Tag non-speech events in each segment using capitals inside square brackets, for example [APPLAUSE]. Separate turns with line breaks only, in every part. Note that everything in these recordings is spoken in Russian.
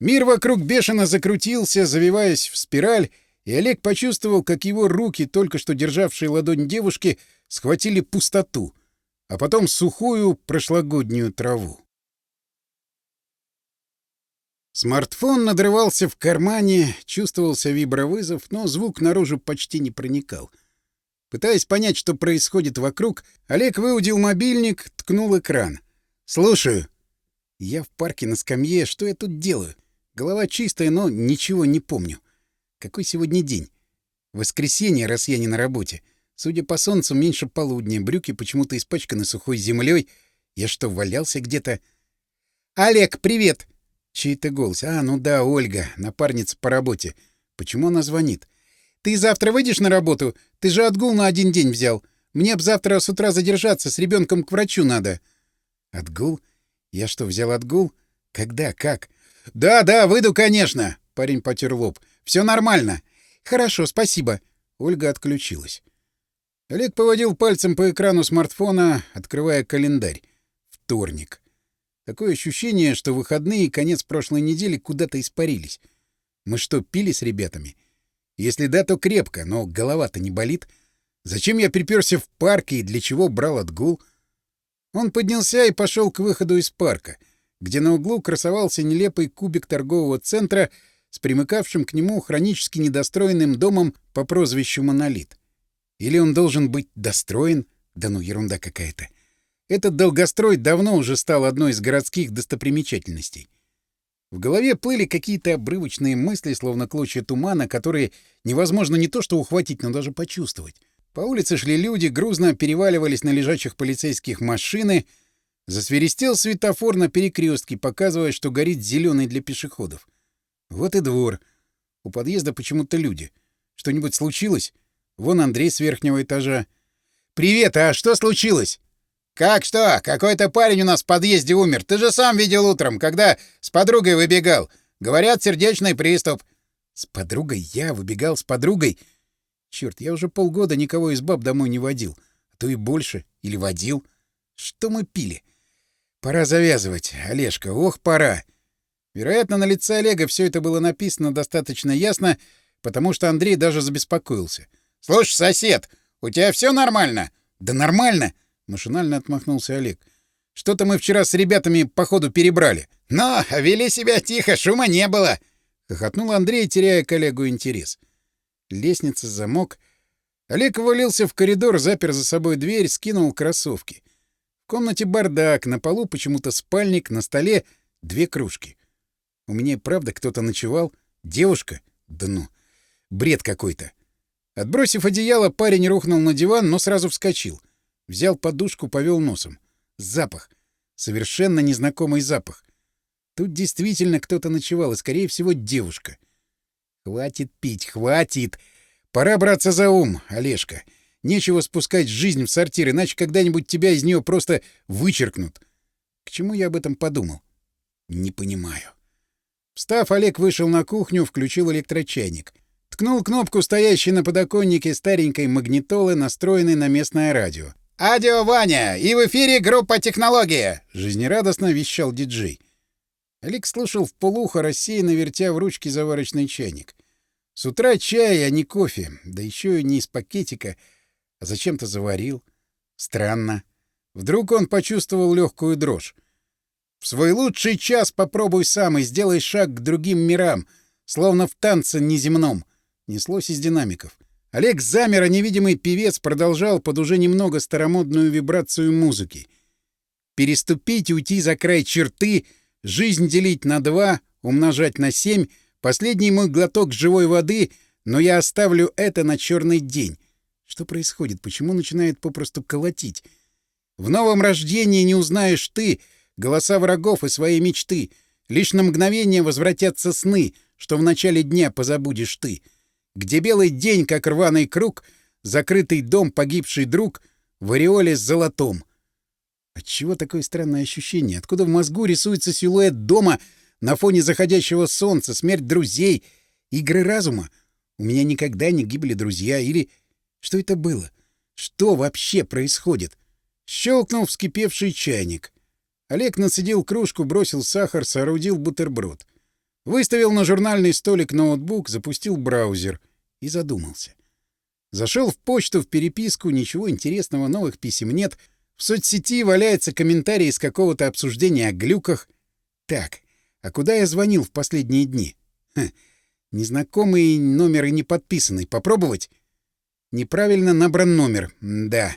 Мир вокруг бешено закрутился, завиваясь в спираль, и Олег почувствовал, как его руки, только что державшие ладонь девушки, схватили пустоту, а потом сухую прошлогоднюю траву. Смартфон надрывался в кармане, чувствовался вибровызов, но звук наружу почти не проникал. Пытаясь понять, что происходит вокруг, Олег выудил мобильник, ткнул экран. «Слушаю». «Я в парке на скамье. Что я тут делаю?» Голова чистая, но ничего не помню. Какой сегодня день? Воскресенье, раз я не на работе. Судя по солнцу, меньше полудня. Брюки почему-то испачканы сухой землей. Я что, валялся где-то? «Олег, привет!» Чей-то голос. «А, ну да, Ольга, напарница по работе. Почему она звонит?» «Ты завтра выйдешь на работу? Ты же отгул на один день взял. Мне б завтра с утра задержаться, с ребенком к врачу надо». «Отгул? Я что, взял отгул? Когда? Как? «Да, да, выйду, конечно!» — парень потер лоб. «Все нормально!» «Хорошо, спасибо!» Ольга отключилась. Олег поводил пальцем по экрану смартфона, открывая календарь. Вторник. Такое ощущение, что выходные и конец прошлой недели куда-то испарились. Мы что, пили с ребятами? Если да, то крепко, но голова-то не болит. Зачем я приперся в парк и для чего брал отгул? Он поднялся и пошел к выходу из парка — где на углу красовался нелепый кубик торгового центра с примыкавшим к нему хронически недостроенным домом по прозвищу «Монолит». Или он должен быть достроен? Да ну, ерунда какая-то. Этот долгострой давно уже стал одной из городских достопримечательностей. В голове плыли какие-то обрывочные мысли, словно клочья тумана, которые невозможно не то что ухватить, но даже почувствовать. По улице шли люди, грузно переваливались на лежачих полицейских машины — Засверистел светофор на перекрестке, показывая, что горит зеленый для пешеходов. Вот и двор. У подъезда почему-то люди. Что-нибудь случилось? Вон Андрей с верхнего этажа. «Привет, а что случилось?» «Как что? Какой-то парень у нас в подъезде умер. Ты же сам видел утром, когда с подругой выбегал. Говорят, сердечный приступ». «С подругой? Я выбегал с подругой?» Черт, я уже полгода никого из баб домой не водил. А то и больше. Или водил. Что мы пили? Пора завязывать, Олежка, ох, пора. Вероятно, на лице Олега все это было написано достаточно ясно, потому что Андрей даже забеспокоился. Слушай, сосед, у тебя все нормально? Да нормально, машинально отмахнулся Олег. Что-то мы вчера с ребятами походу перебрали. Но вели себя тихо, шума не было, хохотнул Андрей, теряя коллегу интерес. Лестница, замок. Олег ввалился в коридор, запер за собой дверь, скинул кроссовки комнате бардак, на полу почему-то спальник, на столе две кружки. У меня правда кто-то ночевал. Девушка? Да ну. Бред какой-то. Отбросив одеяло, парень рухнул на диван, но сразу вскочил. Взял подушку, повел носом. Запах. Совершенно незнакомый запах. Тут действительно кто-то ночевал, и, скорее всего, девушка. «Хватит пить, хватит! Пора браться за ум, Олежка!» Нечего спускать жизнь в сортир, иначе когда-нибудь тебя из нее просто вычеркнут. К чему я об этом подумал? Не понимаю. Встав, Олег вышел на кухню, включил электрочайник. Ткнул кнопку, стоящей на подоконнике старенькой магнитолы, настроенной на местное радио. «Адио Ваня! И в эфире группа «Технология»!» — жизнерадостно вещал диджей. Олег слушал в полухо, рассеянно вертя в ручке заварочный чайник. С утра чай, а не кофе, да еще и не из пакетика — а зачем-то заварил. Странно. Вдруг он почувствовал легкую дрожь. В свой лучший час попробуй сам и сделай шаг к другим мирам, словно в танце неземном. Неслось из динамиков. Олег замер, а невидимый певец продолжал под уже немного старомодную вибрацию музыки. Переступить и уйти за край черты, жизнь делить на два, умножать на семь, последний мой глоток живой воды, но я оставлю это на черный день. Что происходит? Почему начинает попросту колотить? В новом рождении не узнаешь ты голоса врагов и свои мечты. Лишь на мгновение возвратятся сны, что в начале дня позабудешь ты. Где белый день, как рваный круг, закрытый дом, погибший друг, в ореоле с золотом. Отчего такое странное ощущение? Откуда в мозгу рисуется силуэт дома на фоне заходящего солнца, смерть друзей, игры разума? У меня никогда не гибли друзья или что это было? Что вообще происходит? Щелкнул вскипевший чайник. Олег нацедил кружку, бросил сахар, соорудил бутерброд. Выставил на журнальный столик ноутбук, запустил браузер и задумался. Зашел в почту, в переписку, ничего интересного, новых писем нет. В соцсети валяется комментарий из какого-то обсуждения о глюках. Так, а куда я звонил в последние дни? Хм, незнакомый номер и не подписанный. Попробовать? Неправильно набран номер. Да.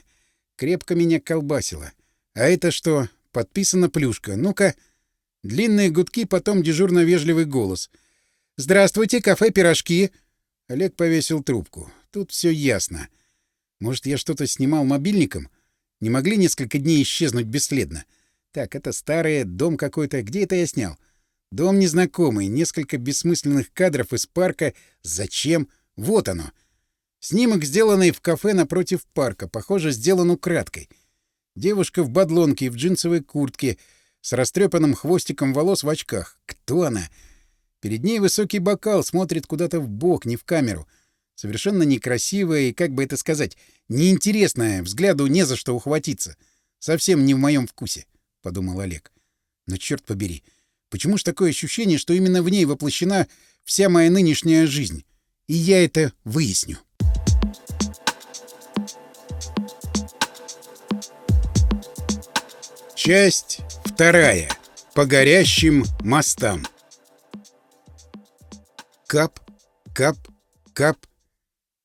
Крепко меня колбасило. А это что? Подписана плюшка. Ну-ка. Длинные гудки, потом дежурно-вежливый голос. «Здравствуйте, кафе «Пирожки»!» Олег повесил трубку. Тут все ясно. Может, я что-то снимал мобильником? Не могли несколько дней исчезнуть бесследно? Так, это старый дом какой-то. Где это я снял? Дом незнакомый, несколько бессмысленных кадров из парка. Зачем? Вот оно. Снимок, сделанный в кафе напротив парка, похоже, сделан украдкой. Девушка в бадлонке и в джинсовой куртке, с растрепанным хвостиком волос в очках. Кто она? Перед ней высокий бокал, смотрит куда-то в бок, не в камеру. Совершенно некрасивая и, как бы это сказать, неинтересная, взгляду не за что ухватиться. Совсем не в моем вкусе, — подумал Олег. Но черт побери, почему ж такое ощущение, что именно в ней воплощена вся моя нынешняя жизнь? И я это выясню. Часть вторая. По горящим мостам. Кап, кап, кап.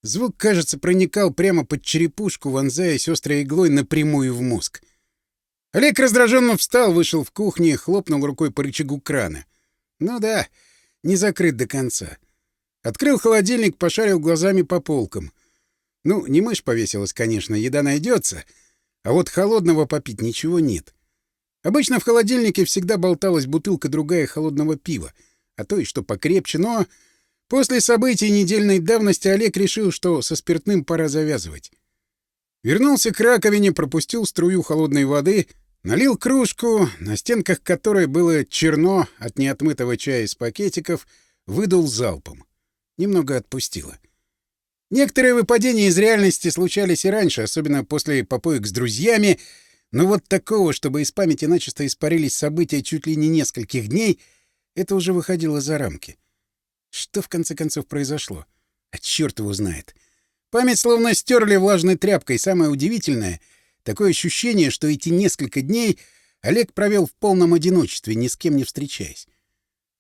Звук, кажется, проникал прямо под черепушку, вонзаясь острой иглой напрямую в мозг. Олег раздраженно встал, вышел в кухню и хлопнул рукой по рычагу крана. Ну да, не закрыт до конца. Открыл холодильник, пошарил глазами по полкам. Ну, не мышь повесилась, конечно, еда найдется, а вот холодного попить ничего нет. Обычно в холодильнике всегда болталась бутылка другая холодного пива, а то и что покрепче, но после событий недельной давности Олег решил, что со спиртным пора завязывать. Вернулся к раковине, пропустил струю холодной воды, налил кружку, на стенках которой было черно от неотмытого чая из пакетиков, выдал залпом. Немного отпустило. Некоторые выпадения из реальности случались и раньше, особенно после попоек с друзьями — но вот такого, чтобы из памяти начисто испарились события чуть ли не нескольких дней, это уже выходило за рамки. Что в конце концов произошло? А черт его знает. Память словно стерли влажной тряпкой. Самое удивительное — такое ощущение, что эти несколько дней Олег провел в полном одиночестве, ни с кем не встречаясь.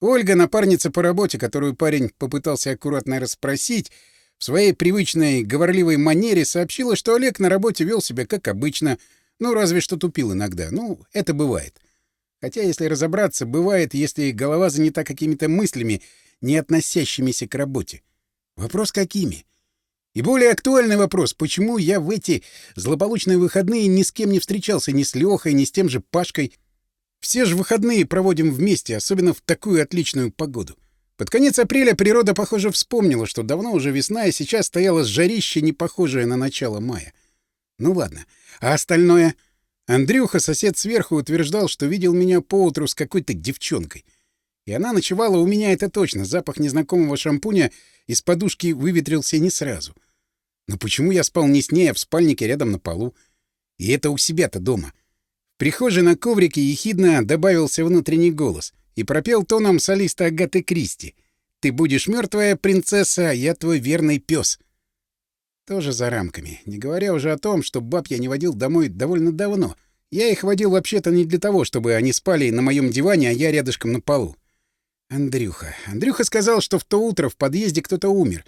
Ольга — напарница по работе, которую парень попытался аккуратно расспросить, в своей привычной говорливой манере сообщила, что Олег на работе вел себя как обычно — ну, разве что тупил иногда. Ну, это бывает. Хотя, если разобраться, бывает, если голова занята какими-то мыслями, не относящимися к работе. Вопрос какими? И более актуальный вопрос, почему я в эти злополучные выходные ни с кем не встречался, ни с Лехой, ни с тем же Пашкой. Все же выходные проводим вместе, особенно в такую отличную погоду. Под конец апреля природа, похоже, вспомнила, что давно уже весна, и сейчас стояла жарище, не похожее на начало мая. Ну ладно. А остальное? Андрюха, сосед сверху, утверждал, что видел меня поутру с какой-то девчонкой. И она ночевала у меня, это точно. Запах незнакомого шампуня из подушки выветрился не сразу. Но почему я спал не с ней, а в спальнике рядом на полу? И это у себя-то дома. В на коврике ехидно добавился внутренний голос и пропел тоном солиста Агаты Кристи. «Ты будешь мертвая принцесса, а я твой верный пес. Тоже за рамками. Не говоря уже о том, что баб я не водил домой довольно давно. Я их водил вообще-то не для того, чтобы они спали на моем диване, а я рядышком на полу. Андрюха. Андрюха сказал, что в то утро в подъезде кто-то умер.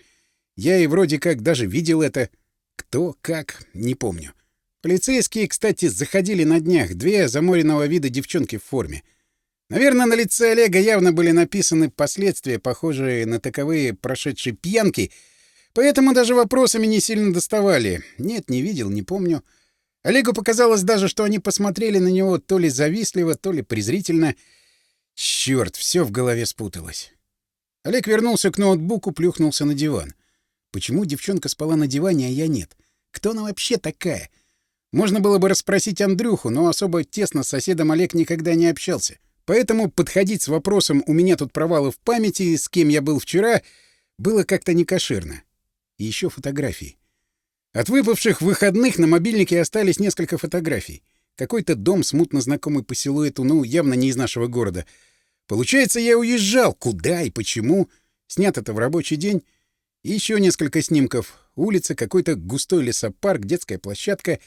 Я и вроде как даже видел это. Кто, как, не помню. Полицейские, кстати, заходили на днях, две заморенного вида девчонки в форме. Наверное, на лице Олега явно были написаны последствия, похожие на таковые прошедшей пьянки — Поэтому даже вопросами не сильно доставали. Нет, не видел, не помню. Олегу показалось даже, что они посмотрели на него то ли завистливо, то ли презрительно. Чёрт, всё в голове спуталось. Олег вернулся к ноутбуку, плюхнулся на диван. Почему девчонка спала на диване, а я нет? Кто она вообще такая? Можно было бы расспросить Андрюху, но особо тесно с соседом Олег никогда не общался. Поэтому подходить с вопросом «у меня тут провалы в памяти, с кем я был вчера» было как-то некошерно и еще фотографии. От выпавших выходных на мобильнике остались несколько фотографий. Какой-то дом, смутно знакомый по силуэту, ну, явно не из нашего города. Получается, я уезжал. Куда и почему? Снято это в рабочий день. И еще несколько снимков. Улица, какой-то густой лесопарк, детская площадка.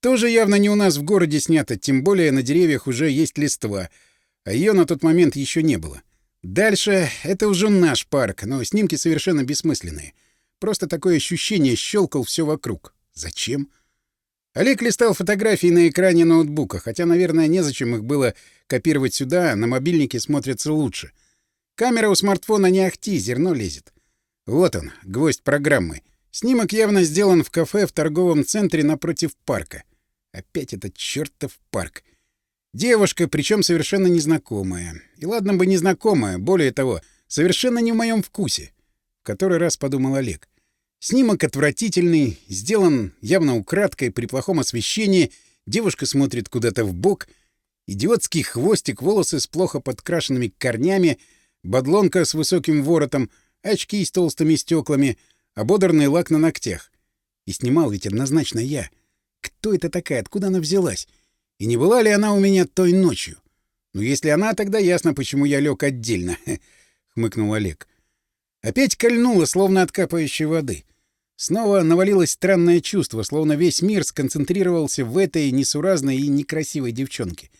Тоже явно не у нас в городе снято, тем более на деревьях уже есть листва, а ее на тот момент еще не было. Дальше — это уже наш парк, но снимки совершенно бессмысленные. Просто такое ощущение щелкал все вокруг. Зачем? Олег листал фотографии на экране ноутбука, хотя, наверное, незачем их было копировать сюда, на мобильнике смотрится лучше. Камера у смартфона не ахти, зерно лезет. Вот он, гвоздь программы. Снимок явно сделан в кафе в торговом центре напротив парка. Опять этот чертов парк. Девушка, причем совершенно незнакомая. И ладно бы незнакомая, более того, совершенно не в моем вкусе. — который раз подумал Олег. Снимок отвратительный, сделан явно украдкой, при плохом освещении, девушка смотрит куда-то в бок, идиотский хвостик, волосы с плохо подкрашенными корнями, бодлонка с высоким воротом, очки с толстыми стеклами, ободранный лак на ногтях. И снимал ведь однозначно я. Кто это такая, откуда она взялась? И не была ли она у меня той ночью? Ну, если она, тогда ясно, почему я лег отдельно, [LAUGHS] — хмыкнул Олег. Опять кольнуло, словно от капающей воды. Снова навалилось странное чувство, словно весь мир сконцентрировался в этой несуразной и некрасивой девчонке.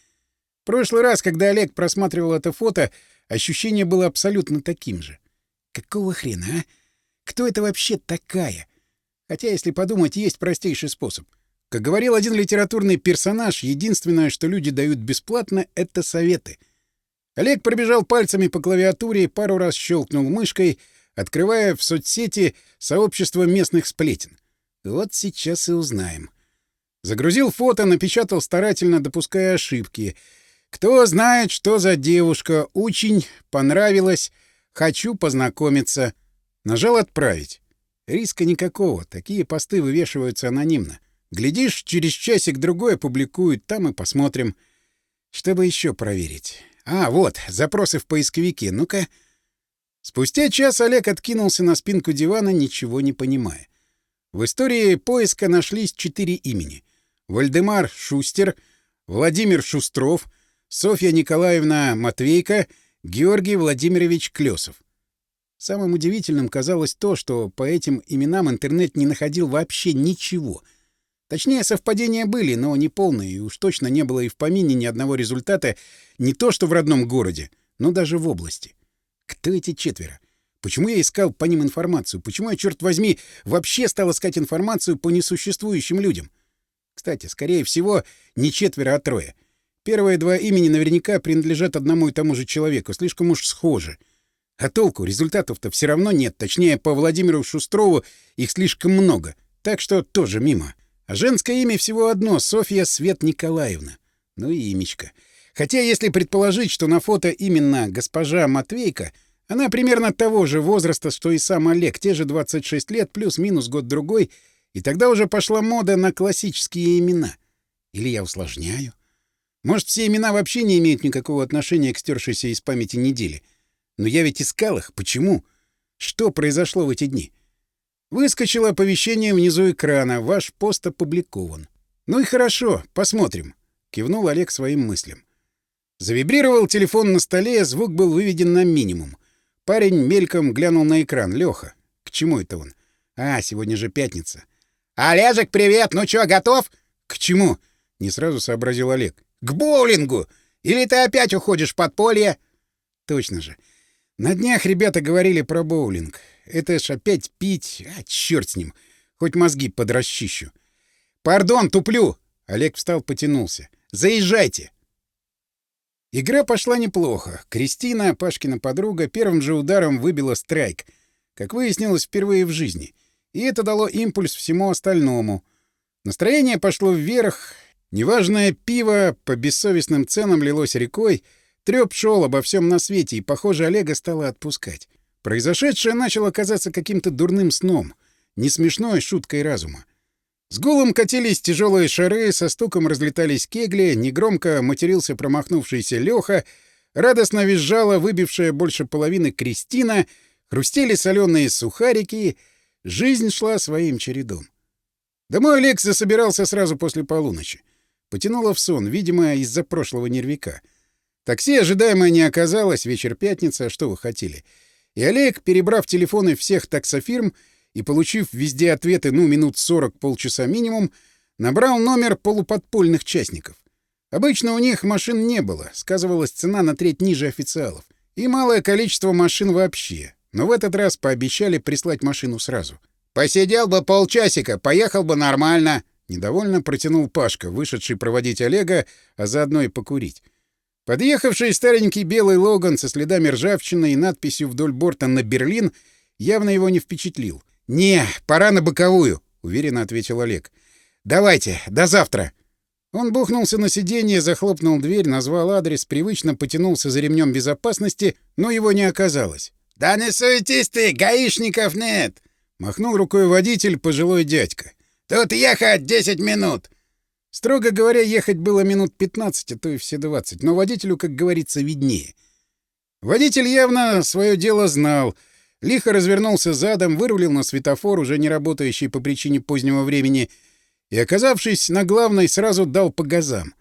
В прошлый раз, когда Олег просматривал это фото, ощущение было абсолютно таким же. Какого хрена, а? Кто это вообще такая? Хотя, если подумать, есть простейший способ. Как говорил один литературный персонаж, единственное, что люди дают бесплатно, — это советы. Олег пробежал пальцами по клавиатуре и пару раз щелкнул мышкой — открывая в соцсети сообщество местных сплетен. Вот сейчас и узнаем. Загрузил фото, напечатал старательно, допуская ошибки. Кто знает, что за девушка, очень понравилась, хочу познакомиться. Нажал «Отправить». Риска никакого, такие посты вывешиваются анонимно. Глядишь, через часик-другой опубликуют, там и посмотрим. Чтобы еще проверить. А, вот, запросы в поисковике. Ну-ка... Спустя час Олег откинулся на спинку дивана, ничего не понимая. В истории поиска нашлись четыре имени. Вальдемар Шустер, Владимир Шустров, Софья Николаевна Матвейка, Георгий Владимирович Клёсов. Самым удивительным казалось то, что по этим именам интернет не находил вообще ничего. Точнее, совпадения были, но не полные, и уж точно не было и в помине ни одного результата не то что в родном городе, но даже в области. Кто эти четверо? Почему я искал по ним информацию? Почему я, черт возьми, вообще стал искать информацию по несуществующим людям? Кстати, скорее всего, не четверо, а трое. Первые два имени наверняка принадлежат одному и тому же человеку, слишком уж схожи. А толку, результатов-то все равно нет, точнее, по Владимиру Шустрову их слишком много, так что тоже мимо. А женское имя всего одно — Софья Свет Николаевна. Ну и имечко. — Хотя, если предположить, что на фото именно госпожа Матвейка, она примерно того же возраста, что и сам Олег, те же 26 лет, плюс-минус год-другой, и тогда уже пошла мода на классические имена. Или я усложняю? Может, все имена вообще не имеют никакого отношения к стершейся из памяти недели? Но я ведь искал их. Почему? Что произошло в эти дни? Выскочило оповещение внизу экрана. Ваш пост опубликован. Ну и хорошо, посмотрим. Кивнул Олег своим мыслям. Завибрировал телефон на столе, а звук был выведен на минимум. Парень мельком глянул на экран. Леха. К чему это он? А, сегодня же пятница. «Олежек, привет! Ну чё, готов?» «К чему?» — не сразу сообразил Олег. «К боулингу! Или ты опять уходишь в подполье?» «Точно же. На днях ребята говорили про боулинг. Это ж опять пить... А, черт с ним! Хоть мозги подращищу. «Пардон, туплю!» — Олег встал, потянулся. «Заезжайте!» Игра пошла неплохо. Кристина, Пашкина подруга, первым же ударом выбила страйк, как выяснилось впервые в жизни. И это дало импульс всему остальному. Настроение пошло вверх, неважное пиво по бессовестным ценам лилось рекой, трёп шел обо всем на свете, и, похоже, Олега стало отпускать. Произошедшее начало казаться каким-то дурным сном, не несмешной шуткой разума. С гулом катились тяжелые шары, со стуком разлетались кегли, негромко матерился промахнувшийся Леха, радостно визжала выбившая больше половины Кристина, хрустели соленые сухарики, жизнь шла своим чередом. Домой Олег засобирался сразу после полуночи. Потянуло в сон, видимо, из-за прошлого нервика. Такси ожидаемое не оказалось, вечер пятница, что вы хотели. И Олег, перебрав телефоны всех таксофирм, и, получив везде ответы, ну, минут 40-полчаса минимум, набрал номер полуподпольных частников. Обычно у них машин не было, сказывалась цена на треть ниже официалов, и малое количество машин вообще, но в этот раз пообещали прислать машину сразу. «Посидел бы полчасика, поехал бы нормально», — недовольно протянул Пашка, вышедший проводить Олега, а заодно и покурить. Подъехавший старенький белый Логан со следами ржавчины и надписью вдоль борта на Берлин явно его не впечатлил — «Не, пора на боковую», — уверенно ответил Олег. «Давайте, до завтра». Он бухнулся на сиденье, захлопнул дверь, назвал адрес, привычно потянулся за ремнем безопасности, но его не оказалось. «Да не суетись ты, гаишников нет!» — махнул рукой водитель, пожилой дядька. «Тут ехать 10 минут!» Строго говоря, ехать было минут 15, а то и все 20, но водителю, как говорится, виднее. Водитель явно свое дело знал — лихо развернулся задом, вырулил на светофор, уже не работающий по причине позднего времени, и, оказавшись на главной, сразу дал по газам.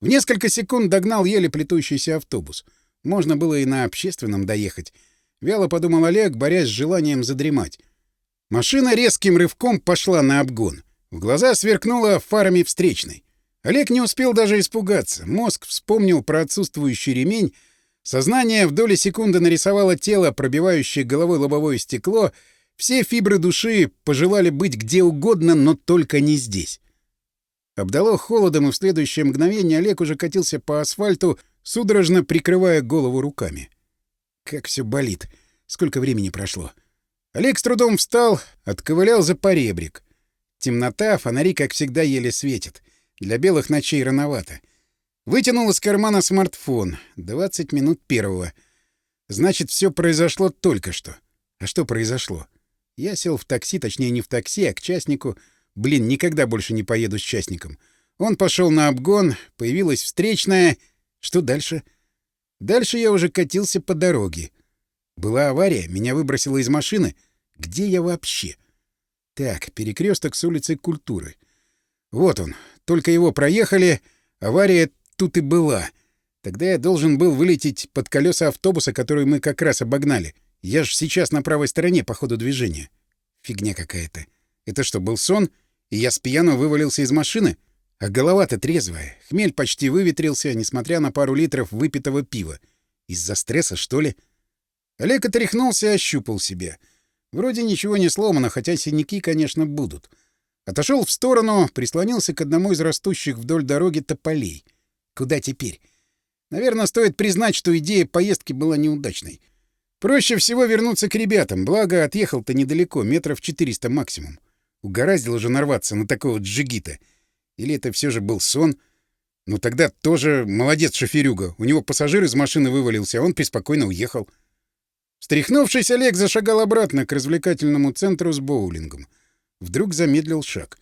В несколько секунд догнал еле плетущийся автобус. Можно было и на общественном доехать. Вяло подумал Олег, борясь с желанием задремать. Машина резким рывком пошла на обгон. В глаза сверкнула фарами встречной. Олег не успел даже испугаться. Мозг вспомнил про отсутствующий ремень, Сознание в доли секунды нарисовало тело, пробивающее головой лобовое стекло. Все фибры души пожелали быть где угодно, но только не здесь. Обдало холодом, и в следующее мгновение Олег уже катился по асфальту, судорожно прикрывая голову руками. Как все болит. Сколько времени прошло. Олег с трудом встал, отковылял за поребрик. Темнота, фонари, как всегда, еле светят. Для белых ночей рановато — Вытянул из кармана смартфон. 20 минут первого. Значит, все произошло только что. А что произошло? Я сел в такси, точнее, не в такси, а к частнику. Блин, никогда больше не поеду с частником. Он пошел на обгон, появилась встречная. Что дальше? Дальше я уже катился по дороге. Была авария, меня выбросило из машины. Где я вообще? Так, перекресток с улицы Культуры. Вот он. Только его проехали. Авария тут и была. Тогда я должен был вылететь под колеса автобуса, который мы как раз обогнали. Я ж сейчас на правой стороне по ходу движения. Фигня какая-то. Это что, был сон? И я с пьяну вывалился из машины? А голова-то трезвая. Хмель почти выветрился, несмотря на пару литров выпитого пива. Из-за стресса, что ли? Олег отряхнулся и ощупал себя. Вроде ничего не сломано, хотя синяки, конечно, будут. Отошел в сторону, прислонился к одному из растущих вдоль дороги тополей. Куда теперь? Наверное, стоит признать, что идея поездки была неудачной. Проще всего вернуться к ребятам, благо отъехал-то недалеко, метров 400 максимум. Угораздило же нарваться на такого джигита. Или это все же был сон? Ну тогда тоже молодец шоферюга. У него пассажир из машины вывалился, а он преспокойно уехал. Встряхнувшись, Олег зашагал обратно к развлекательному центру с боулингом. Вдруг замедлил шаг.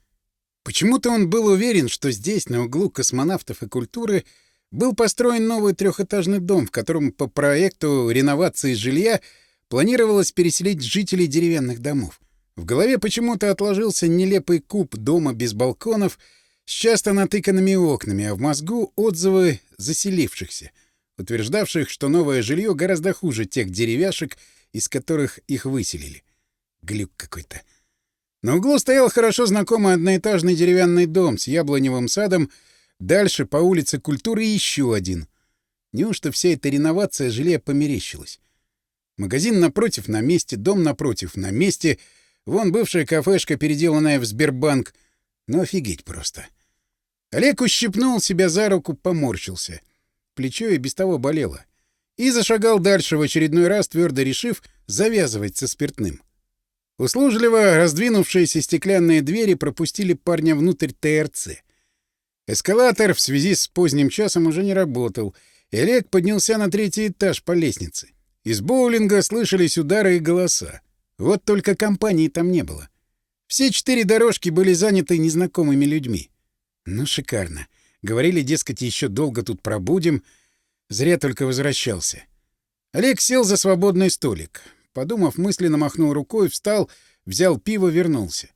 Почему-то он был уверен, что здесь, на углу космонавтов и культуры, был построен новый трехэтажный дом, в котором по проекту реновации жилья планировалось переселить жителей деревянных домов. В голове почему-то отложился нелепый куб дома без балконов с часто натыканными окнами, а в мозгу отзывы заселившихся, утверждавших, что новое жилье гораздо хуже тех деревяшек, из которых их выселили. Глюк какой-то. На углу стоял хорошо знакомый одноэтажный деревянный дом с яблоневым садом, дальше по улице культуры еще один. Неужто вся эта реновация жилья померещилась? Магазин напротив на месте, дом напротив на месте, вон бывшая кафешка, переделанная в Сбербанк. Ну офигеть просто. Олег ущипнул себя за руку, поморщился. Плечо и без того болело. И зашагал дальше, в очередной раз твердо решив завязывать со спиртным. — Услужливо раздвинувшиеся стеклянные двери пропустили парня внутрь ТРЦ. Эскалатор в связи с поздним часом уже не работал, и Олег поднялся на третий этаж по лестнице. Из боулинга слышались удары и голоса. Вот только компании там не было. Все четыре дорожки были заняты незнакомыми людьми. Ну, шикарно. Говорили, дескать, еще долго тут пробудем. Зря только возвращался. Олег сел за свободный столик. Подумав, мысленно махнул рукой, встал, взял пиво, вернулся.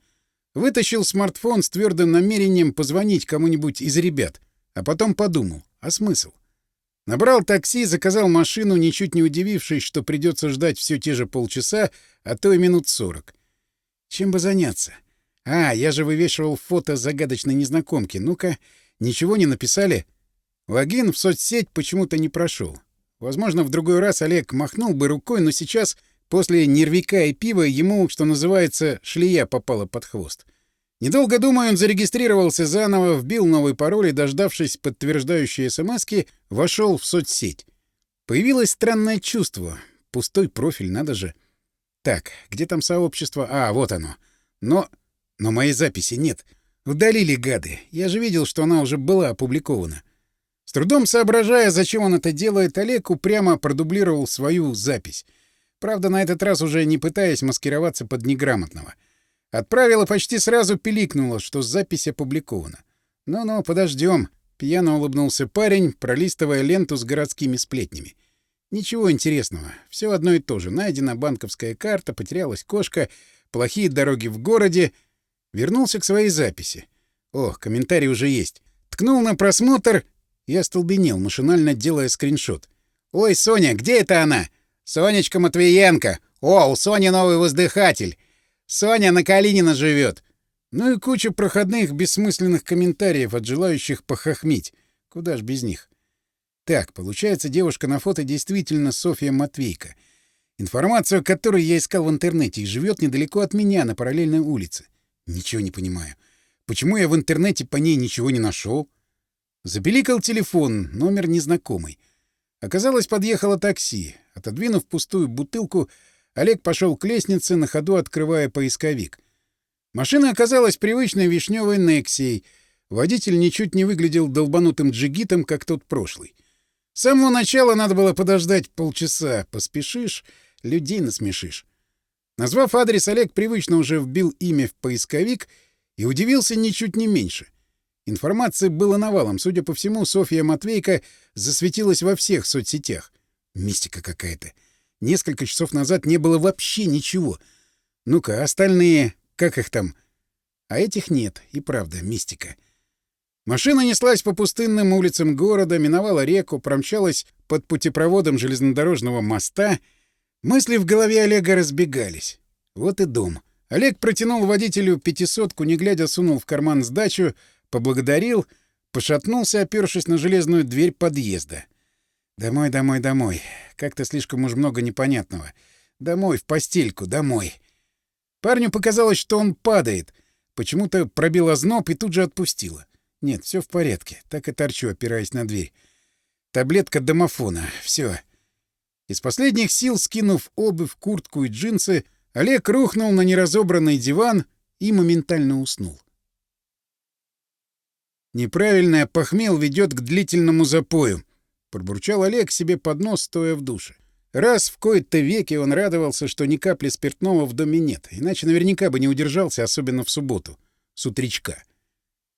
Вытащил смартфон с твердым намерением позвонить кому-нибудь из ребят, а потом подумал, а смысл? Набрал такси, заказал машину, ничуть не удивившись, что придется ждать все те же полчаса, а то и минут сорок. Чем бы заняться? А, я же вывешивал фото загадочной незнакомки. Ну-ка, ничего не написали? Логин в соцсеть почему-то не прошел. Возможно, в другой раз Олег махнул бы рукой, но сейчас После нервика и пива ему, что называется, шлея попала под хвост. Недолго думая, он зарегистрировался заново, вбил новый пароль и, дождавшись подтверждающей смс вошел в соцсеть. Появилось странное чувство. Пустой профиль, надо же. Так, где там сообщество? А, вот оно. Но... Но моей записи нет. Удалили гады. Я же видел, что она уже была опубликована. С трудом соображая, зачем он это делает, Олег упрямо продублировал свою запись. Правда, на этот раз уже не пытаясь маскироваться под неграмотного. Отправила почти сразу пиликнула, что запись опубликована. «Ну-ну, подождем. пьяно улыбнулся парень, пролистывая ленту с городскими сплетнями. Ничего интересного. Все одно и то же. Найдена банковская карта, потерялась кошка, плохие дороги в городе. Вернулся к своей записи. О, комментарий уже есть. Ткнул на просмотр. Я остолбенел, машинально делая скриншот. «Ой, Соня, где это она? Сонечка Матвиенко! О, у Сони новый воздыхатель! Соня на Калинина живет. Ну и куча проходных бессмысленных комментариев от желающих похохмить. Куда ж без них. Так, получается, девушка на фото действительно Софья Матвейка. Информацию, которую я искал в интернете, и живет недалеко от меня, на параллельной улице. Ничего не понимаю. Почему я в интернете по ней ничего не нашел? Забеликал телефон, номер незнакомый. Оказалось, подъехало такси. Отодвинув пустую бутылку, Олег пошел к лестнице, на ходу открывая поисковик. Машина оказалась привычной вишневой Нексией. Водитель ничуть не выглядел долбанутым джигитом, как тот прошлый. С самого начала надо было подождать полчаса. Поспешишь, людей насмешишь. Назвав адрес, Олег привычно уже вбил имя в поисковик и удивился ничуть не меньше. Информации было навалом. Судя по всему, Софья Матвейка засветилась во всех соцсетях. Мистика какая-то. Несколько часов назад не было вообще ничего. Ну-ка, а остальные... Как их там? А этих нет. И правда, мистика. Машина неслась по пустынным улицам города, миновала реку, промчалась под путепроводом железнодорожного моста. Мысли в голове Олега разбегались. Вот и дом. Олег протянул водителю пятисотку, не глядя сунул в карман сдачу — поблагодарил, пошатнулся, опершись на железную дверь подъезда. «Домой, домой, домой. Как-то слишком уж много непонятного. Домой, в постельку, домой». Парню показалось, что он падает. Почему-то пробил озноб и тут же отпустило. Нет, все в порядке. Так и торчу, опираясь на дверь. Таблетка домофона. Все. Из последних сил, скинув обувь, куртку и джинсы, Олег рухнул на неразобранный диван и моментально уснул. Неправильное похмел ведет к длительному запою. Пробурчал Олег себе под нос, стоя в душе. Раз в кои-то веке он радовался, что ни капли спиртного в доме нет, иначе наверняка бы не удержался, особенно в субботу, с утречка.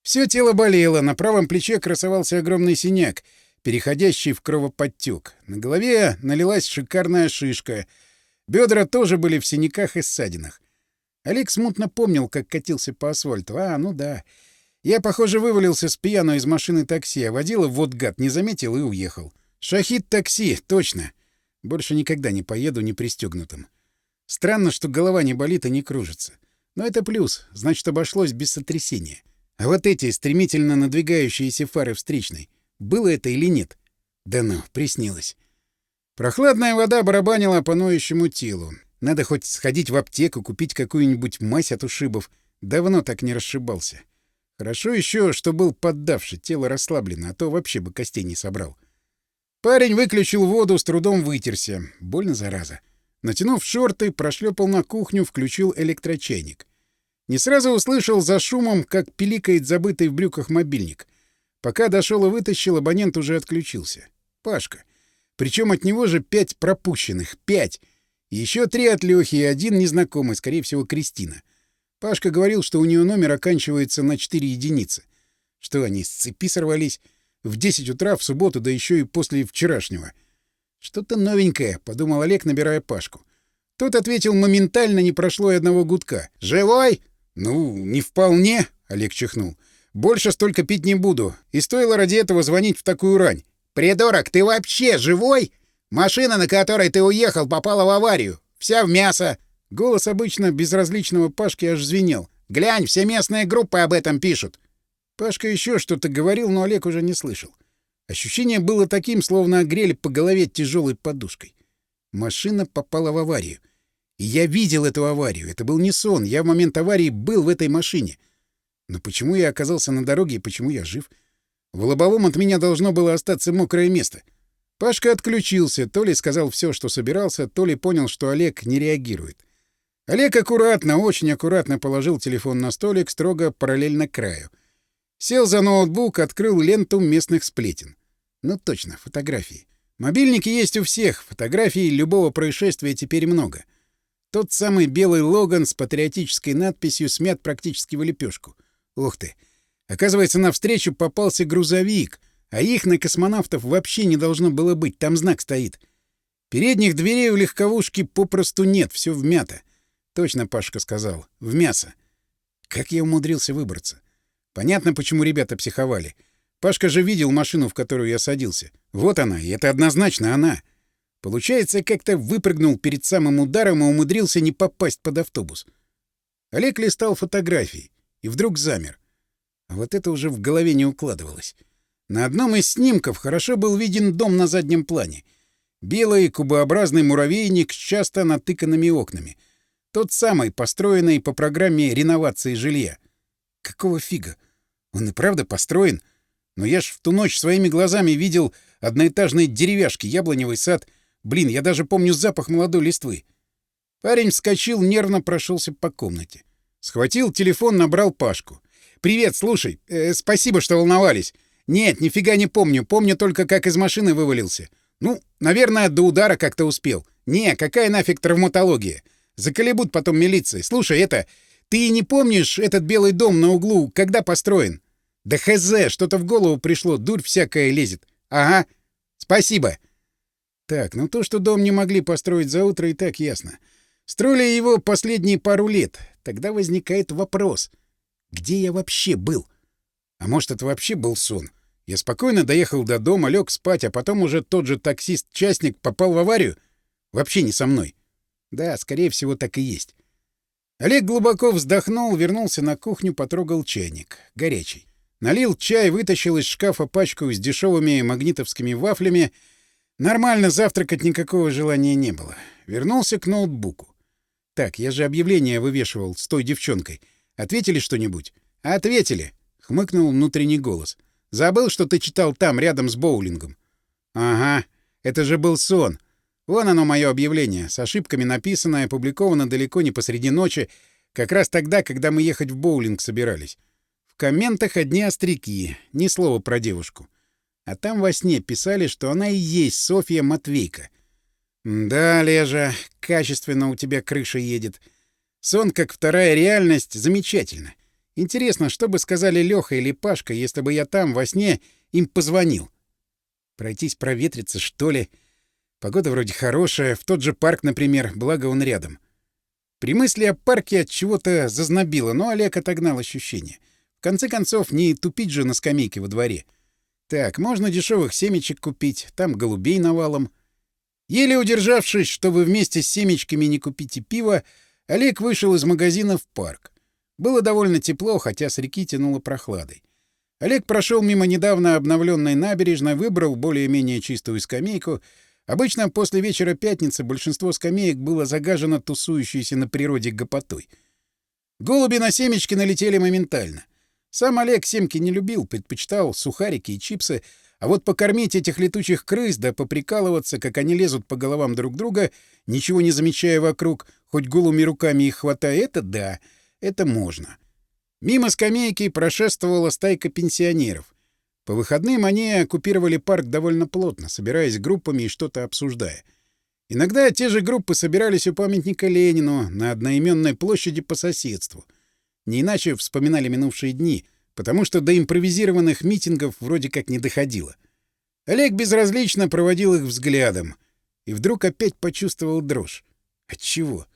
Все тело болело, на правом плече красовался огромный синяк, переходящий в кровоподтек. На голове налилась шикарная шишка. Бедра тоже были в синяках и ссадинах. Олег смутно помнил, как катился по асфальту. А, ну да. Я, похоже, вывалился с пьяну из машины такси, а водила вот гад не заметил и уехал. Шахид такси, точно. Больше никогда не поеду не пристегнутым. Странно, что голова не болит и не кружится. Но это плюс, значит, обошлось без сотрясения. А вот эти стремительно надвигающиеся фары встречной, было это или нет? Да ну, приснилось. Прохладная вода барабанила по ноющему телу. Надо хоть сходить в аптеку, купить какую-нибудь мазь от ушибов. Давно так не расшибался. Хорошо еще, что был поддавший, тело расслаблено, а то вообще бы костей не собрал. Парень выключил воду, с трудом вытерся. Больно, зараза. Натянув шорты, прошлепал на кухню, включил электрочайник. Не сразу услышал за шумом, как пиликает забытый в брюках мобильник. Пока дошел и вытащил, абонент уже отключился. Пашка. Причем от него же пять пропущенных. Пять! Еще три от Лехи и один незнакомый, скорее всего, Кристина. Пашка говорил, что у нее номер оканчивается на 4 единицы. Что они с цепи сорвались? В 10 утра в субботу, да еще и после вчерашнего. Что-то новенькое, — подумал Олег, набирая Пашку. Тот ответил моментально, не прошло и одного гудка. «Живой?» «Ну, не вполне», — Олег чихнул. «Больше столько пить не буду. И стоило ради этого звонить в такую рань». «Придурок, ты вообще живой? Машина, на которой ты уехал, попала в аварию. Вся в мясо. Голос обычно безразличного Пашки аж звенел. «Глянь, все местные группы об этом пишут!» Пашка еще что-то говорил, но Олег уже не слышал. Ощущение было таким, словно огрели по голове тяжелой подушкой. Машина попала в аварию. И я видел эту аварию. Это был не сон. Я в момент аварии был в этой машине. Но почему я оказался на дороге и почему я жив? В лобовом от меня должно было остаться мокрое место. Пашка отключился, то ли сказал все, что собирался, то ли понял, что Олег не реагирует. Олег аккуратно, очень аккуратно положил телефон на столик строго параллельно краю. Сел за ноутбук, открыл ленту местных сплетен. Ну точно, фотографии. Мобильники есть у всех, фотографий любого происшествия теперь много. Тот самый белый Логан с патриотической надписью смят практически в лепешку. Ух ты! Оказывается, навстречу попался грузовик, а их на космонавтов вообще не должно было быть, там знак стоит. Передних дверей у легковушки попросту нет, все вмято. Точно Пашка сказал. В мясо. Как я умудрился выбраться? Понятно, почему ребята психовали. Пашка же видел машину, в которую я садился. Вот она, и это однозначно она. Получается, как-то выпрыгнул перед самым ударом и умудрился не попасть под автобус. Олег листал фотографии и вдруг замер. А вот это уже в голове не укладывалось. На одном из снимков хорошо был виден дом на заднем плане. Белый кубообразный муравейник с часто натыканными окнами. Тот самый, построенный по программе реновации жилья. Какого фига? Он и правда построен? Но я ж в ту ночь своими глазами видел одноэтажные деревяшки, яблоневый сад. Блин, я даже помню запах молодой листвы. Парень вскочил, нервно прошелся по комнате. Схватил телефон, набрал Пашку. «Привет, слушай, э, спасибо, что волновались. Нет, нифига не помню, помню только, как из машины вывалился. Ну, наверное, до удара как-то успел. Не, какая нафиг травматология? Заколебут потом милиция. Слушай, это... Ты не помнишь этот белый дом на углу, когда построен? Да хз, что-то в голову пришло, дурь всякая лезет. Ага, спасибо. Так, ну то, что дом не могли построить за утро, и так ясно. Строили его последние пару лет. Тогда возникает вопрос. Где я вообще был? А может, это вообще был сон? Я спокойно доехал до дома, лег спать, а потом уже тот же таксист-частник попал в аварию? Вообще не со мной. Да, скорее всего, так и есть. Олег глубоко вздохнул, вернулся на кухню, потрогал чайник. Горячий. Налил чай, вытащил из шкафа пачку с дешевыми магнитовскими вафлями. Нормально завтракать никакого желания не было. Вернулся к ноутбуку. Так, я же объявление вывешивал с той девчонкой. Ответили что-нибудь? Ответили, хмыкнул внутренний голос. Забыл, что ты читал там, рядом с боулингом. Ага, это же был сон. Вон оно мое объявление, с ошибками написанное, опубликовано далеко не посреди ночи, как раз тогда, когда мы ехать в боулинг собирались. В комментах одни остряки, ни слова про девушку. А там во сне писали, что она и есть Софья Матвейка. Да, Лежа, качественно у тебя крыша едет. Сон, как вторая реальность, замечательно. Интересно, что бы сказали Леха или Пашка, если бы я там во сне им позвонил? Пройтись проветриться, что ли? — Погода вроде хорошая, в тот же парк, например, благо он рядом. При мысли о парке от чего-то зазнобило, но Олег отогнал ощущение. В конце концов, не тупить же на скамейке во дворе. Так, можно дешевых семечек купить, там голубей навалом. Еле удержавшись, чтобы вместе с семечками не купить и пиво, Олег вышел из магазина в парк. Было довольно тепло, хотя с реки тянуло прохладой. Олег прошел мимо недавно обновленной набережной, выбрал более-менее чистую скамейку — Обычно после вечера пятницы большинство скамеек было загажено тусующейся на природе гопотой. Голуби на семечки налетели моментально. Сам Олег семки не любил, предпочитал сухарики и чипсы, а вот покормить этих летучих крыс да поприкалываться, как они лезут по головам друг друга, ничего не замечая вокруг, хоть голыми руками их хватая, это да, это можно. Мимо скамейки прошествовала стайка пенсионеров. По выходным они оккупировали парк довольно плотно, собираясь группами и что-то обсуждая. Иногда те же группы собирались у памятника Ленину на одноименной площади по соседству. Не иначе вспоминали минувшие дни, потому что до импровизированных митингов вроде как не доходило. Олег безразлично проводил их взглядом и вдруг опять почувствовал дрожь. Отчего?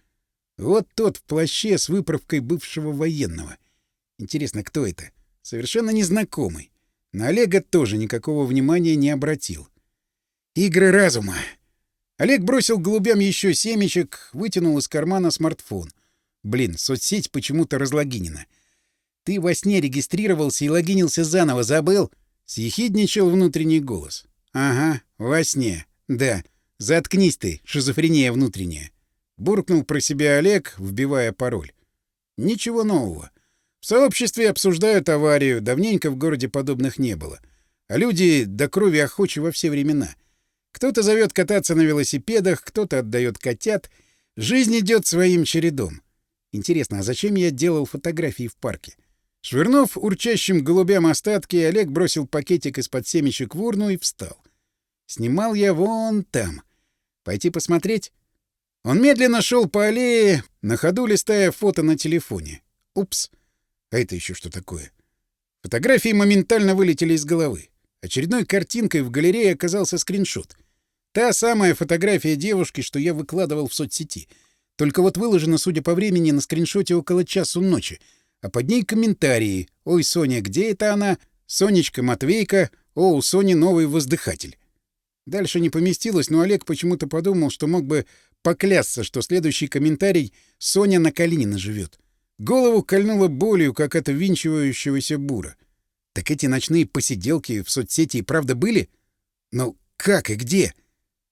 Вот тот в плаще с выправкой бывшего военного. Интересно, кто это? Совершенно незнакомый. На Олега тоже никакого внимания не обратил. «Игры разума!» Олег бросил голубям еще семечек, вытянул из кармана смартфон. Блин, соцсеть почему-то разлогинена. «Ты во сне регистрировался и логинился заново, забыл?» — съехидничал внутренний голос. «Ага, во сне. Да. Заткнись ты, шизофрения внутренняя!» — буркнул про себя Олег, вбивая пароль. «Ничего нового. В сообществе обсуждают аварию, давненько в городе подобных не было. А люди до крови охочи во все времена. Кто-то зовет кататься на велосипедах, кто-то отдает котят. Жизнь идет своим чередом. Интересно, а зачем я делал фотографии в парке? Швырнув урчащим голубям остатки, Олег бросил пакетик из-под семечек в урну и встал. Снимал я вон там. Пойти посмотреть? Он медленно шел по аллее, на ходу листая фото на телефоне. Упс. А это еще что такое? Фотографии моментально вылетели из головы. Очередной картинкой в галерее оказался скриншот. Та самая фотография девушки, что я выкладывал в соцсети. Только вот выложена, судя по времени, на скриншоте около часу ночи. А под ней комментарии. «Ой, Соня, где это она?» «Сонечка, Матвейка». «О, у Сони новый воздыхатель». Дальше не поместилось, но Олег почему-то подумал, что мог бы поклясться, что следующий комментарий «Соня на Калинина живет». Голову кольнуло болью, как от винчивающегося бура. Так эти ночные посиделки в соцсети и правда были? Ну как и где?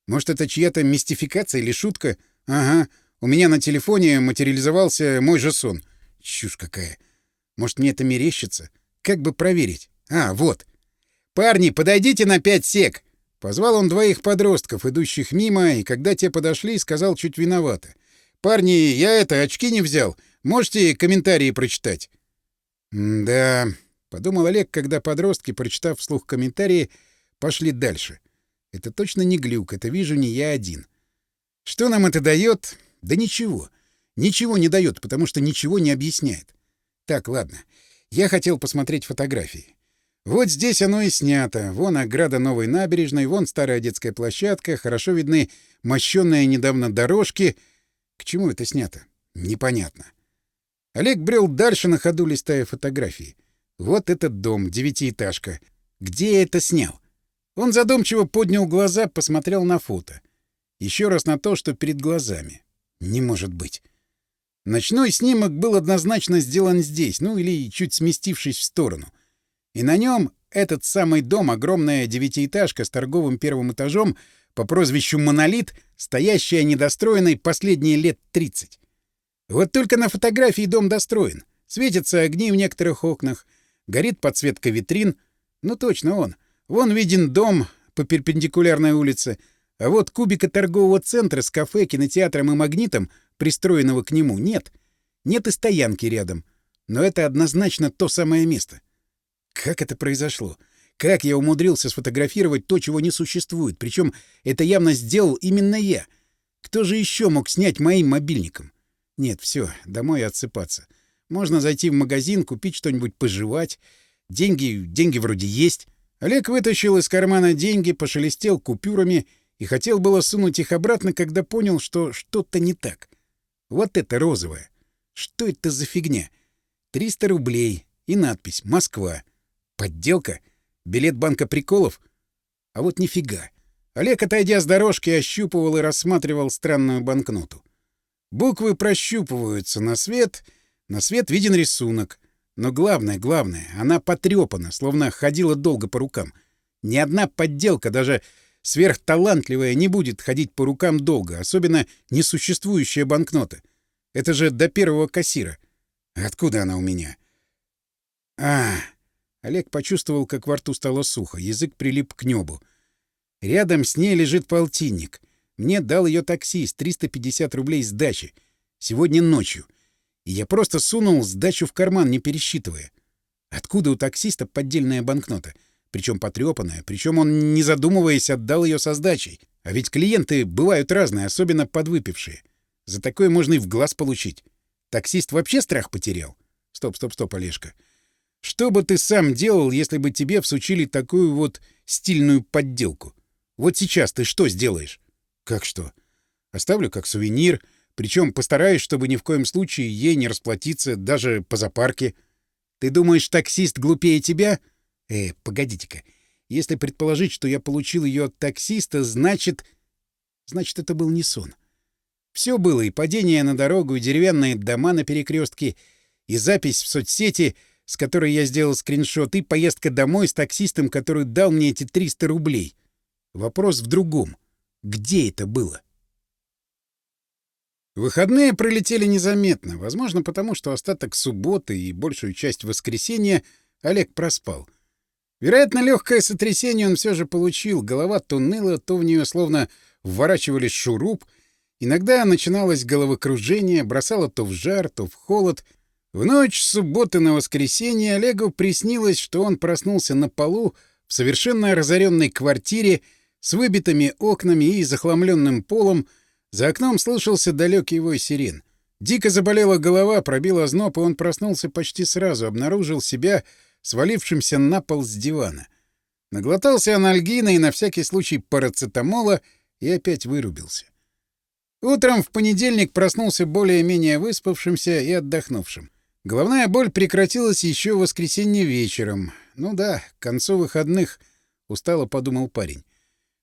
Может, это чья-то мистификация или шутка? Ага, у меня на телефоне материализовался мой же сон. Чушь какая. Может, мне это мерещится? Как бы проверить? А, вот. «Парни, подойдите на пять сек!» Позвал он двоих подростков, идущих мимо, и когда те подошли, сказал чуть виновато. «Парни, я это, очки не взял. Можете комментарии прочитать?» «Да», — подумал Олег, когда подростки, прочитав вслух комментарии, пошли дальше. «Это точно не глюк, это вижу не я один». «Что нам это дает?» «Да ничего. Ничего не дает, потому что ничего не объясняет». «Так, ладно. Я хотел посмотреть фотографии. Вот здесь оно и снято. Вон ограда новой набережной, вон старая детская площадка, хорошо видны мощенные недавно дорожки. К чему это снято? Непонятно. Олег брел дальше, на ходу листая фотографии. Вот этот дом, девятиэтажка. Где я это снял? Он задумчиво поднял глаза, посмотрел на фото. Еще раз на то, что перед глазами. Не может быть. Ночной снимок был однозначно сделан здесь, ну или чуть сместившись в сторону. И на нем этот самый дом, огромная девятиэтажка с торговым первым этажом по прозвищу «Монолит», стоящая недостроенной последние лет 30. Вот только на фотографии дом достроен. Светятся огни в некоторых окнах, горит подсветка витрин. Ну точно он. Вон виден дом по перпендикулярной улице, а вот кубика торгового центра с кафе, кинотеатром и магнитом, пристроенного к нему, нет. Нет и стоянки рядом. Но это однозначно то самое место. Как это произошло? Как я умудрился сфотографировать то, чего не существует? Причем это явно сделал именно я. Кто же еще мог снять моим мобильником? Нет, все, домой отсыпаться. Можно зайти в магазин, купить что-нибудь пожевать. Деньги, деньги вроде есть. Олег вытащил из кармана деньги, пошелестел купюрами и хотел было сунуть их обратно, когда понял, что что-то не так. Вот это розовое. Что это за фигня? 300 рублей и надпись «Москва». Подделка? Билет банка приколов? А вот нифига. Олег, отойдя с дорожки, ощупывал и рассматривал странную банкноту. Буквы прощупываются на свет, на свет виден рисунок. Но главное, главное, она потрепана, словно ходила долго по рукам. Ни одна подделка, даже сверхталантливая, не будет ходить по рукам долго, особенно несуществующая банкнота. Это же до первого кассира. Откуда она у меня? А, Олег почувствовал, как во рту стало сухо, язык прилип к небу. Рядом с ней лежит полтинник. Мне дал ее таксист, 350 рублей сдачи. Сегодня ночью. И я просто сунул сдачу в карман, не пересчитывая. Откуда у таксиста поддельная банкнота? Причем потрепанная, причем он, не задумываясь, отдал ее со сдачей. А ведь клиенты бывают разные, особенно подвыпившие. За такое можно и в глаз получить. Таксист вообще страх потерял? Стоп, стоп, стоп, Олежка. Что бы ты сам делал, если бы тебе всучили такую вот стильную подделку? Вот сейчас ты что сделаешь? «Как что? Оставлю как сувенир, причем постараюсь, чтобы ни в коем случае ей не расплатиться даже по запарке». «Ты думаешь, таксист глупее тебя?» «Э, погодите-ка. Если предположить, что я получил ее от таксиста, значит...» «Значит, это был не сон». Все было, и падение на дорогу, и деревянные дома на перекрестке, и запись в соцсети, с которой я сделал скриншот, и поездка домой с таксистом, который дал мне эти 300 рублей. Вопрос в другом. Где это было? Выходные пролетели незаметно, возможно, потому что остаток субботы и большую часть воскресенья Олег проспал. Вероятно, легкое сотрясение он все же получил, голова то ныла, то в нее словно вворачивались шуруп, иногда начиналось головокружение, бросало то в жар, то в холод. В ночь субботы на воскресенье Олегу приснилось, что он проснулся на полу в совершенно разоренной квартире, с выбитыми окнами и захламленным полом за окном слышался далекий вой сирен. Дико заболела голова, пробила озноб, и он проснулся почти сразу, обнаружил себя свалившимся на пол с дивана. Наглотался анальгина и на всякий случай парацетамола и опять вырубился. Утром в понедельник проснулся более-менее выспавшимся и отдохнувшим. Головная боль прекратилась еще в воскресенье вечером. Ну да, к концу выходных, — устало подумал парень.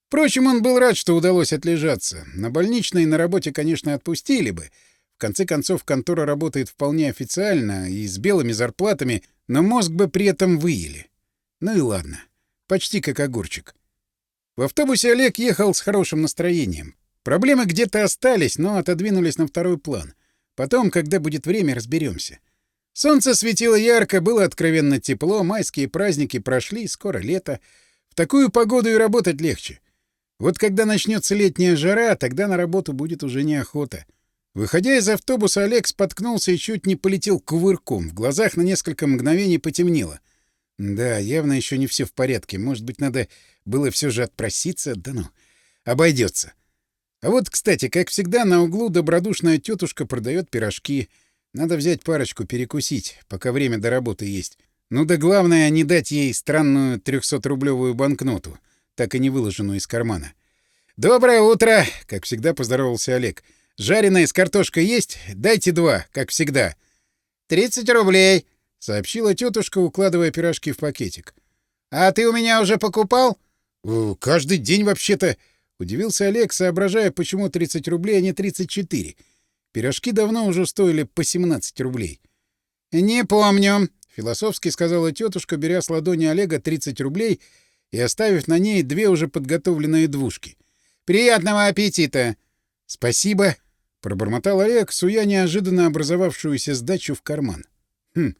Впрочем, он был рад, что удалось отлежаться. На больничной и на работе, конечно, отпустили бы. В конце концов, контора работает вполне официально и с белыми зарплатами, но мозг бы при этом выели. Ну и ладно. Почти как огурчик. В автобусе Олег ехал с хорошим настроением. Проблемы где-то остались, но отодвинулись на второй план. Потом, когда будет время, разберемся. Солнце светило ярко, было откровенно тепло, майские праздники прошли, скоро лето. В такую погоду и работать легче. Вот когда начнется летняя жара, тогда на работу будет уже неохота. Выходя из автобуса, Олег споткнулся и чуть не полетел кувырком. В глазах на несколько мгновений потемнело. Да, явно еще не все в порядке. Может быть, надо было все же отпроситься? Да ну, обойдется. А вот, кстати, как всегда, на углу добродушная тетушка продает пирожки. Надо взять парочку перекусить, пока время до работы есть. Ну да главное, не дать ей странную 300-рублевую банкноту — так и не выложенную из кармана. «Доброе утро!» — как всегда поздоровался Олег. «Жареная с картошкой есть? Дайте два, как всегда». «Тридцать рублей!» — сообщила тетушка, укладывая пирожки в пакетик. «А ты у меня уже покупал?» «Каждый день, вообще-то!» — удивился Олег, соображая, почему 30 рублей, а не 34. Пирожки давно уже стоили по 17 рублей. «Не помню», — философски сказала тетушка, беря с ладони Олега 30 рублей — и оставив на ней две уже подготовленные двушки. «Приятного аппетита!» «Спасибо!» — пробормотал Олег, суя неожиданно образовавшуюся сдачу в карман. «Хм,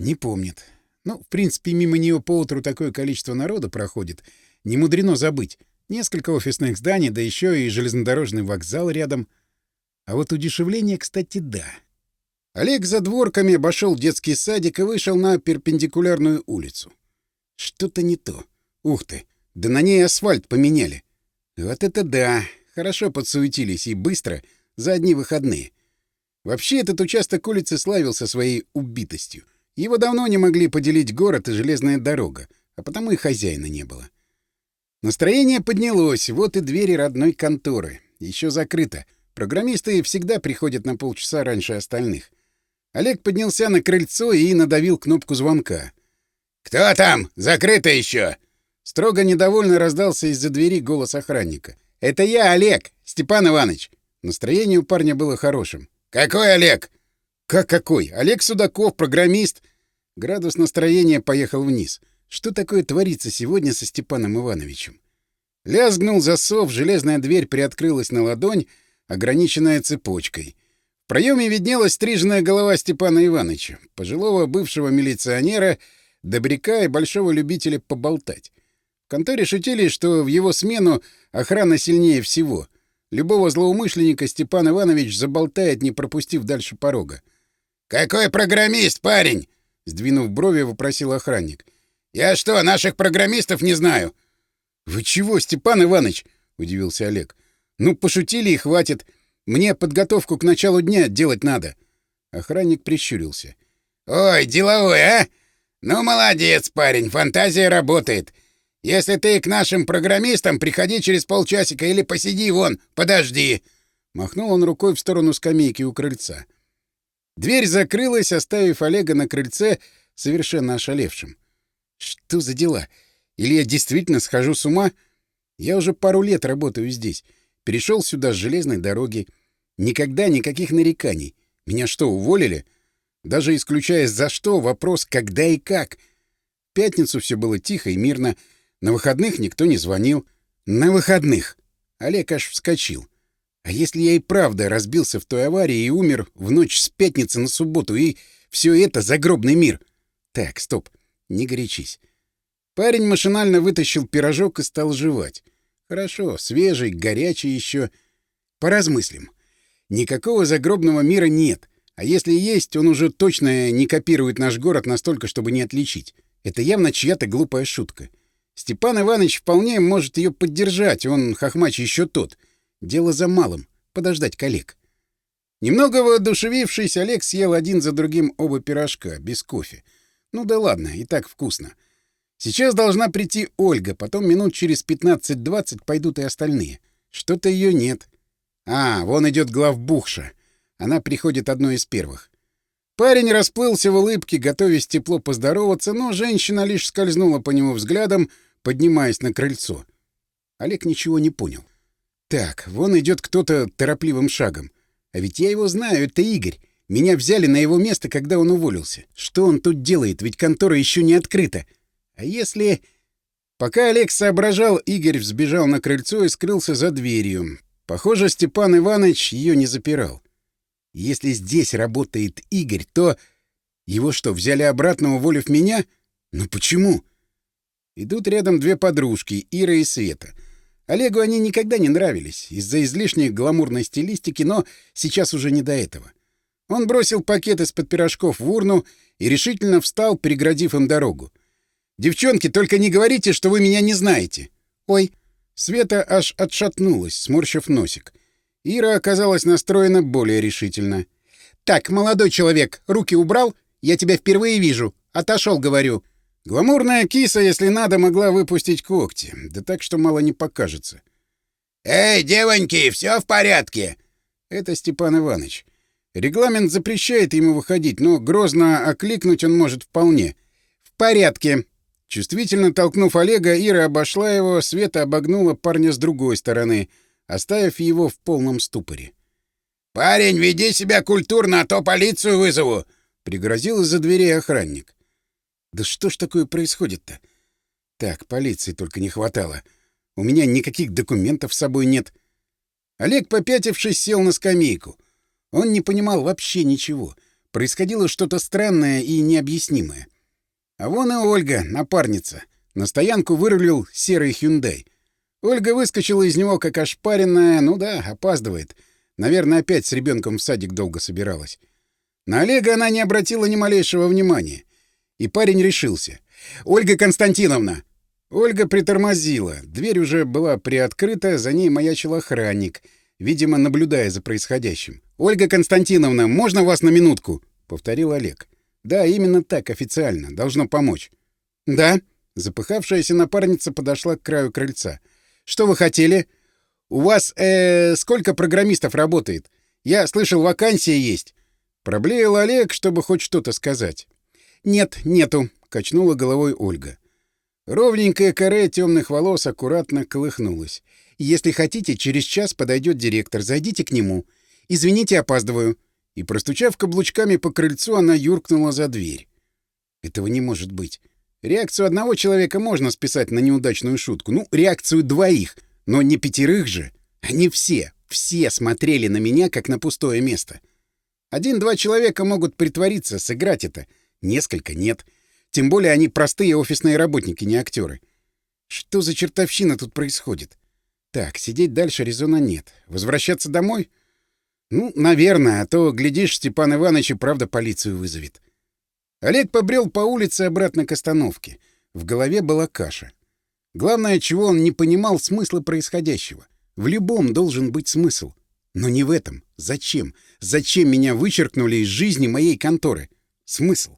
не помнит. Ну, в принципе, мимо нее поутру такое количество народа проходит. Не мудрено забыть. Несколько офисных зданий, да еще и железнодорожный вокзал рядом. А вот удешевление, кстати, да». Олег за дворками обошел детский садик и вышел на перпендикулярную улицу. Что-то не то. Ух ты! Да на ней асфальт поменяли. Вот это да! Хорошо подсуетились и быстро, за одни выходные. Вообще этот участок улицы славился своей убитостью. Его давно не могли поделить город и железная дорога, а потому и хозяина не было. Настроение поднялось, вот и двери родной конторы. Еще закрыто. Программисты всегда приходят на полчаса раньше остальных. Олег поднялся на крыльцо и надавил кнопку звонка. «Кто там? Закрыто еще!» Строго недовольно раздался из-за двери голос охранника. «Это я, Олег! Степан Иванович!» Настроение у парня было хорошим. «Какой Олег?» «Как какой? Олег Судаков, программист!» Градус настроения поехал вниз. Что такое творится сегодня со Степаном Ивановичем? Лязгнул засов, железная дверь приоткрылась на ладонь, ограниченная цепочкой. В проеме виднелась стриженная голова Степана Ивановича, пожилого бывшего милиционера, добряка и большого любителя поболтать. Конторе шутили, что в его смену охрана сильнее всего. Любого злоумышленника Степан Иванович заболтает, не пропустив дальше порога. «Какой программист, парень?» — сдвинув брови, вопросил охранник. «Я что, наших программистов не знаю?» «Вы чего, Степан Иванович?» — удивился Олег. «Ну, пошутили и хватит. Мне подготовку к началу дня делать надо». Охранник прищурился. «Ой, деловой, а? Ну, молодец, парень, фантазия работает. Если ты к нашим программистам, приходи через полчасика или посиди вон, подожди!» Махнул он рукой в сторону скамейки у крыльца. Дверь закрылась, оставив Олега на крыльце совершенно ошалевшим. «Что за дела? Или я действительно схожу с ума? Я уже пару лет работаю здесь. Перешел сюда с железной дороги. Никогда никаких нареканий. Меня что, уволили? Даже исключая за что, вопрос «когда и как?». В пятницу все было тихо и мирно, — на выходных никто не звонил. На выходных! Олег аж вскочил. А если я и правда разбился в той аварии и умер в ночь с пятницы на субботу, и все это загробный мир? Так, стоп, не горячись. Парень машинально вытащил пирожок и стал жевать. Хорошо, свежий, горячий еще. Поразмыслим. Никакого загробного мира нет. А если есть, он уже точно не копирует наш город настолько, чтобы не отличить. Это явно чья-то глупая шутка. Степан Иванович вполне может ее поддержать, он хохмач еще тот. Дело за малым — подождать коллег. Немного воодушевившись, Олег съел один за другим оба пирожка, без кофе. Ну да ладно, и так вкусно. Сейчас должна прийти Ольга, потом минут через 15-20 пойдут и остальные. Что-то ее нет. А, вон идет главбухша. Она приходит одной из первых. Парень расплылся в улыбке, готовясь тепло поздороваться, но женщина лишь скользнула по нему взглядом, поднимаясь на крыльцо. Олег ничего не понял. «Так, вон идет кто-то торопливым шагом. А ведь я его знаю, это Игорь. Меня взяли на его место, когда он уволился. Что он тут делает? Ведь контора еще не открыта. А если...» Пока Олег соображал, Игорь взбежал на крыльцо и скрылся за дверью. Похоже, Степан Иванович ее не запирал. Если здесь работает Игорь, то... Его что, взяли обратно, уволив меня? Но почему? Идут рядом две подружки, Ира и Света. Олегу они никогда не нравились из-за излишней гламурной стилистики, но сейчас уже не до этого. Он бросил пакет из-под пирожков в урну и решительно встал, переградив им дорогу. «Девчонки, только не говорите, что вы меня не знаете!» «Ой!» Света аж отшатнулась, сморщив носик. Ира оказалась настроена более решительно. «Так, молодой человек, руки убрал? Я тебя впервые вижу. Отошел, говорю. Гламурная киса, если надо, могла выпустить когти, да так, что мало не покажется.
«Эй, девоньки, все в порядке?»
Это Степан Иванович. Регламент запрещает ему выходить, но грозно окликнуть он может вполне. «В порядке!» Чувствительно толкнув Олега, Ира обошла его, Света обогнула парня с другой стороны, оставив его в полном ступоре.
«Парень, веди себя культурно, а то полицию вызову!»
— пригрозил из-за дверей охранник. Да что ж такое происходит-то? Так, полиции только не хватало. У меня никаких документов с собой нет. Олег, попятившись, сел на скамейку. Он не понимал вообще ничего. Происходило что-то странное и необъяснимое. А вон и Ольга, напарница. На стоянку вырулил серый «Хюндай». Ольга выскочила из него как ошпаренная, ну да, опаздывает. Наверное, опять с ребенком в садик долго собиралась. На Олега она не обратила ни малейшего внимания. И парень решился. «Ольга Константиновна!» Ольга притормозила. Дверь уже была приоткрыта, за ней маячил охранник, видимо, наблюдая за происходящим. «Ольга Константиновна, можно вас на минутку?» — повторил Олег. «Да, именно так, официально. Должно помочь». «Да?» — запыхавшаяся напарница подошла к краю крыльца. «Что вы хотели?» «У вас, э, сколько программистов работает? Я слышал, вакансия есть». Проблеял Олег, чтобы хоть что-то сказать. «Нет, нету», — качнула головой Ольга. Ровненькая каре темных волос аккуратно колыхнулось. «Если хотите, через час подойдет директор. Зайдите к нему. Извините, опаздываю». И, простучав каблучками по крыльцу, она юркнула за дверь. «Этого не может быть. Реакцию одного человека можно списать на неудачную шутку. Ну, реакцию двоих, но не пятерых же. Они все, все смотрели на меня, как на пустое место. Один-два человека могут притвориться, сыграть это — несколько нет. Тем более они простые офисные работники, не актеры. Что за чертовщина тут происходит? Так, сидеть дальше резона нет. Возвращаться домой? Ну, наверное, а то, глядишь, Степан Иванович и правда полицию вызовет. Олег побрел по улице обратно к остановке. В голове была каша. Главное, чего он не понимал смысла происходящего. В любом должен быть смысл. Но не в этом. Зачем? Зачем меня вычеркнули из жизни моей конторы? Смысл?